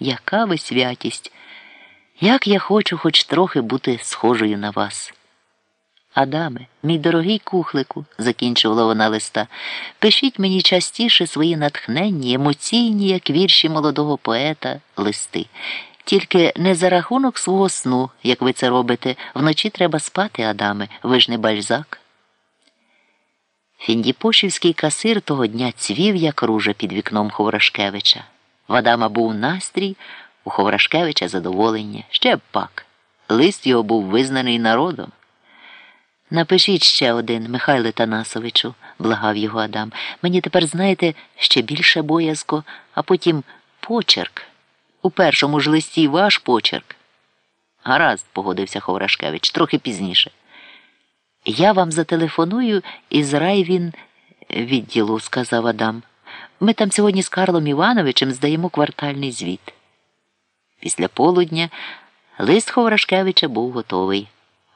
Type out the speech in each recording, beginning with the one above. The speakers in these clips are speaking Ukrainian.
яка ви святість! Як я хочу хоч трохи бути схожою на вас. Адаме, мій дорогий кухлику, закінчувала вона листа, пишіть мені частіше свої натхненні, емоційні, як вірші молодого поета, листи. Тільки не за рахунок свого сну, як ви це робите, вночі треба спати, Адаме, ви ж не бальзак. Фіндіпошівський касир того дня цвів, як ружа під вікном Ховрашкевича. В Адама був настрій, у Ховрашкевича задоволення. Ще б пак. Лист його був визнаний народом. Напишіть ще один, Михайле Танасовичу, благав його Адам. Мені тепер, знаєте, ще більше боязко, а потім почерк. У першому ж листі ваш почерк. Гаразд, погодився Ховрашкевич, трохи пізніше. Я вам зателефоную із райвін відділу, сказав Адам. Ми там сьогодні з Карлом Івановичем здаємо квартальний звіт. Після полудня лист Ховрашкевича був готовий.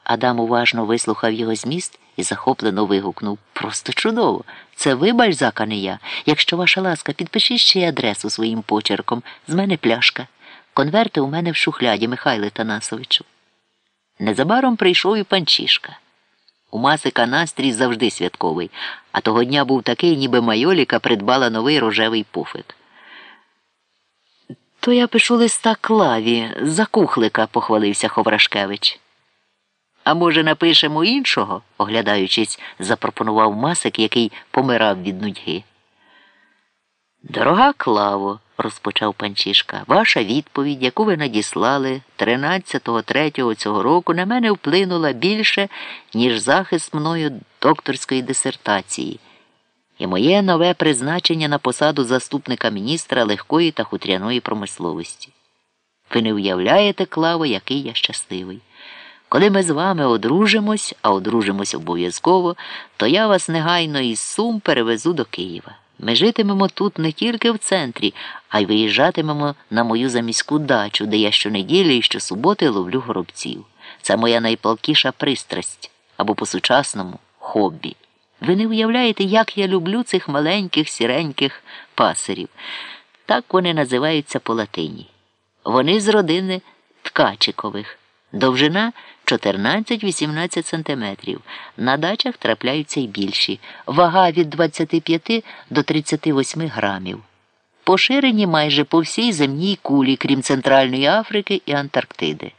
Адам уважно вислухав його зміст і захоплено вигукнув Просто чудово! Це ви, бальзак, а не я. Якщо ваша ласка, підпишіть ще й адресу своїм почерком. З мене пляшка. Конверти у мене в шухляді, Михайле Танасовичу. Незабаром прийшов і панчішка. У Масика настрій завжди святковий, а того дня був такий, ніби майоліка придбала новий рожевий пуфик. То я пишу листа клаві за кухлика, похвалився Ховрашкевич. А може, напишемо іншого? оглядаючись, запропонував Масик, який помирав від нудьги. Дорога Клаво, розпочав панчішка, ваша відповідь, яку ви надіслали 13.3 цього року, на мене вплинула більше, ніж захист мною докторської дисертації, і моє нове призначення на посаду заступника міністра легкої та хутряної промисловості. Ви не уявляєте, Клаво, який я щасливий. Коли ми з вами одружимось, а одружимось обов'язково, то я вас негайно із Сум перевезу до Києва. Ми житимемо тут не тільки в центрі, а й виїжджатимемо на мою заміську дачу, де я щонеділі і щосуботи ловлю горобців. Це моя найпалкіша пристрасть або по-сучасному хобі. Ви не уявляєте, як я люблю цих маленьких сіреньких пасерів. Так вони називаються по латині. Вони з родини Ткачикових. Довжина 14-18 см. На дачах трапляються й більші. Вага від 25 до 38 грамів. Поширені майже по всій земній кулі, крім Центральної Африки і Антарктиди.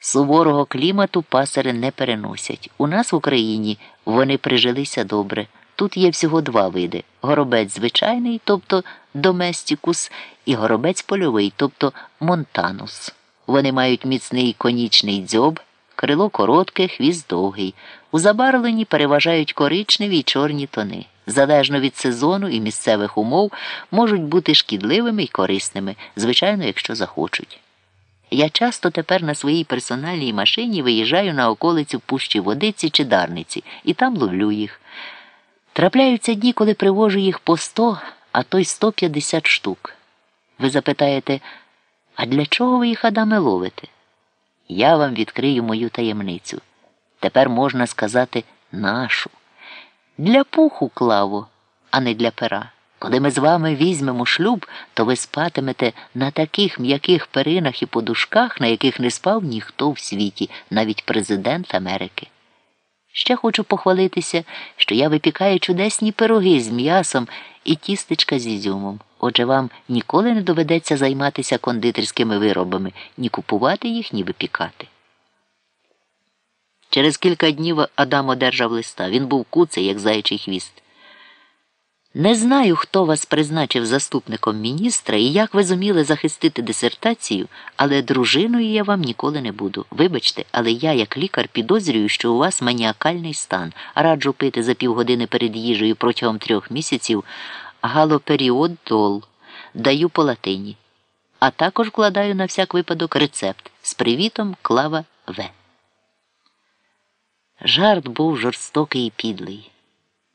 Суворого клімату пасери не переносять. У нас в Україні вони прижилися добре. Тут є всього два види: горобець звичайний, тобто доместікус, і горобець польовий, тобто монтанус. Вони мають міцний конічний дзьоб, крило коротке, хвіст довгий. У забарвленні переважають коричневі й чорні тони. Залежно від сезону і місцевих умов можуть бути шкідливими й корисними, звичайно, якщо захочуть. Я часто тепер на своїй персональній машині виїжджаю на околицю пущі водиці чи дарниці і там ловлю їх. Трапляються дні, коли привожу їх по 100, а то й 150 штук. Ви запитаєте, а для чого ви їх Адаме ловите? Я вам відкрию мою таємницю. Тепер можна сказати нашу. Для пуху клаву, а не для пера. Коли ми з вами візьмемо шлюб, то ви спатимете на таких м'яких перинах і подушках, на яких не спав ніхто в світі, навіть президент Америки. Ще хочу похвалитися, що я випікаю чудесні пироги з м'ясом і тістечка з ізюмом. Отже, вам ніколи не доведеться займатися кондитерськими виробами, ні купувати їх, ні випікати. Через кілька днів Адам одержав листа. Він був куций, як заячий хвіст. Не знаю, хто вас призначив заступником міністра і як ви зуміли захистити дисертацію, але дружиною я вам ніколи не буду. Вибачте, але я, як лікар, підозрюю, що у вас маніакальний стан. Раджу пити за півгодини перед їжею протягом трьох місяців галоперіодол. Даю по латині. А також вкладаю на всяк випадок рецепт з привітом клава В. Жарт був жорстокий і підлий.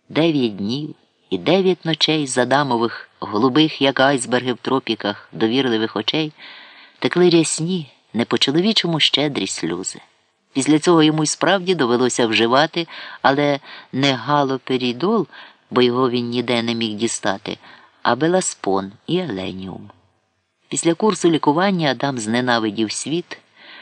Дев'ять днів і дев'ять ночей з Адамових, голубих, як айсберги в тропіках, довірливих очей, текли рясні, не по чоловічому щедрі сльози. Після цього йому й справді довелося вживати, але не галоперідол, бо його він ніде не міг дістати, а беласпон і еленіум. Після курсу лікування Адам зненавидів світ